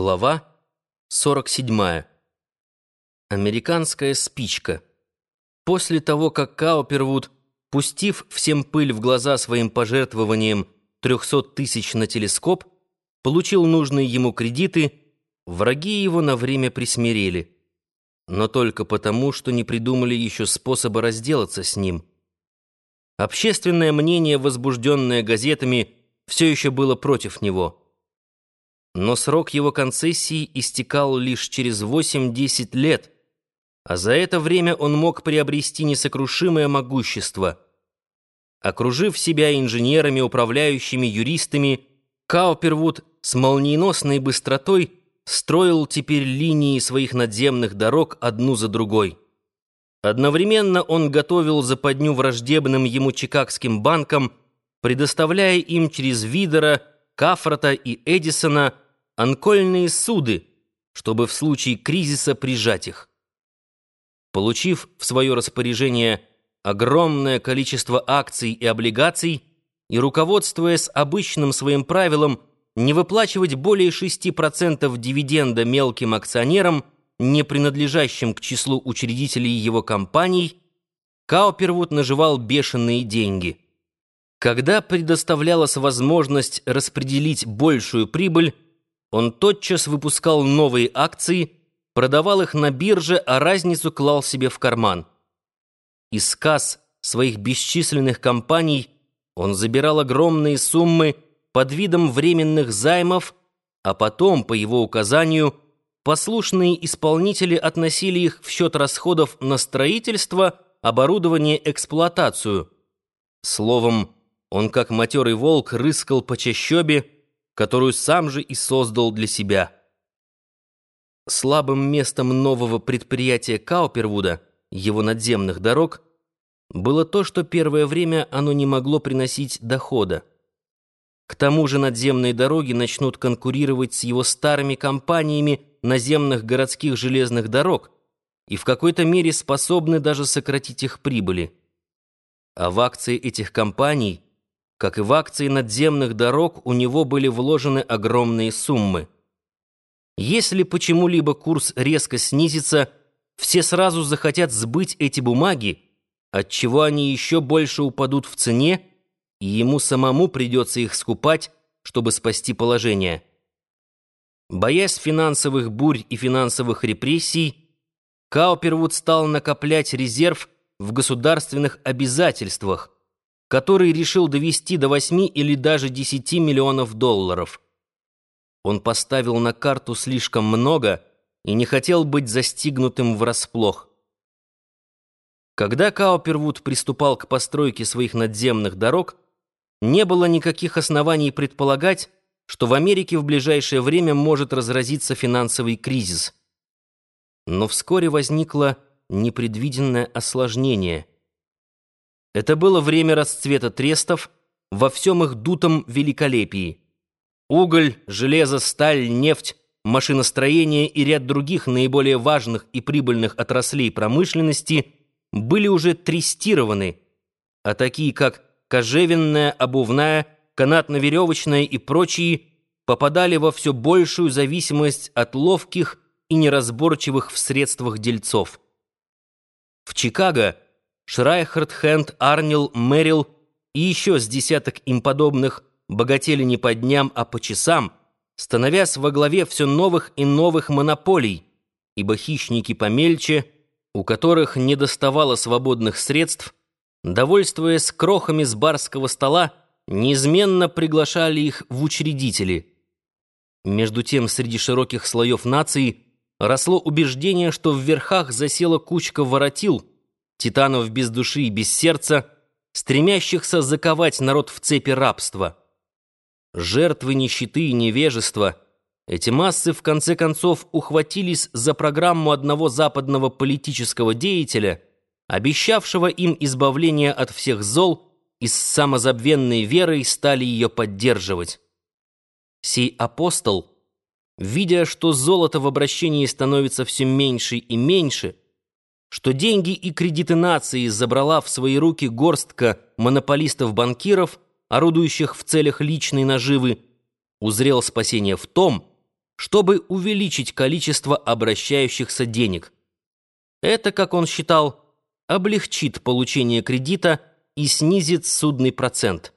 Глава 47. Американская спичка. После того, как Каупервуд, пустив всем пыль в глаза своим пожертвованием 300 тысяч на телескоп, получил нужные ему кредиты, враги его на время присмирели. Но только потому, что не придумали еще способа разделаться с ним. Общественное мнение, возбужденное газетами, все еще было против него но срок его концессии истекал лишь через 8-10 лет, а за это время он мог приобрести несокрушимое могущество. Окружив себя инженерами, управляющими, юристами, Каупервуд с молниеносной быстротой строил теперь линии своих надземных дорог одну за другой. Одновременно он готовил западню враждебным ему чикагским банкам, предоставляя им через Видера, Кафрата и Эдисона – анкольные суды, чтобы в случае кризиса прижать их. Получив в свое распоряжение огромное количество акций и облигаций и руководствуясь обычным своим правилом не выплачивать более 6% дивиденда мелким акционерам, не принадлежащим к числу учредителей его компаний, Каупервуд наживал бешеные деньги. Когда предоставлялась возможность распределить большую прибыль, он тотчас выпускал новые акции, продавал их на бирже, а разницу клал себе в карман. Из касс своих бесчисленных компаний он забирал огромные суммы под видом временных займов, а потом, по его указанию, послушные исполнители относили их в счет расходов на строительство, оборудование, эксплуатацию. Словом, он, как матерый волк, рыскал по чащобе, которую сам же и создал для себя. Слабым местом нового предприятия Каупервуда, его надземных дорог, было то, что первое время оно не могло приносить дохода. К тому же надземные дороги начнут конкурировать с его старыми компаниями наземных городских железных дорог и в какой-то мере способны даже сократить их прибыли. А в акции этих компаний – как и в акции надземных дорог, у него были вложены огромные суммы. Если почему-либо курс резко снизится, все сразу захотят сбыть эти бумаги, отчего они еще больше упадут в цене, и ему самому придется их скупать, чтобы спасти положение. Боясь финансовых бурь и финансовых репрессий, Каупервуд стал накоплять резерв в государственных обязательствах – который решил довести до 8 или даже 10 миллионов долларов. Он поставил на карту слишком много и не хотел быть застигнутым врасплох. Когда Каупервуд приступал к постройке своих надземных дорог, не было никаких оснований предполагать, что в Америке в ближайшее время может разразиться финансовый кризис. Но вскоре возникло непредвиденное осложнение – это было время расцвета трестов во всем их дутом великолепии. Уголь, железо, сталь, нефть, машиностроение и ряд других наиболее важных и прибыльных отраслей промышленности были уже трестированы, а такие как кожевенная, обувная, канатно-веревочная и прочие попадали во все большую зависимость от ловких и неразборчивых в средствах дельцов. В Чикаго – Шрайхард, Хэнд, Арнил, Мэрил и еще с десяток им подобных богатели не по дням, а по часам, становясь во главе все новых и новых монополий, ибо хищники помельче, у которых не доставало свободных средств, довольствуясь крохами с барского стола, неизменно приглашали их в учредители. Между тем, среди широких слоев нации росло убеждение, что в верхах засела кучка воротил – титанов без души и без сердца, стремящихся заковать народ в цепи рабства. Жертвы нищеты и невежества, эти массы в конце концов ухватились за программу одного западного политического деятеля, обещавшего им избавление от всех зол и с самозабвенной верой стали ее поддерживать. Сей апостол, видя, что золото в обращении становится все меньше и меньше, что деньги и кредиты нации забрала в свои руки горстка монополистов-банкиров, орудующих в целях личной наживы, узрел спасение в том, чтобы увеличить количество обращающихся денег. Это, как он считал, облегчит получение кредита и снизит судный процент.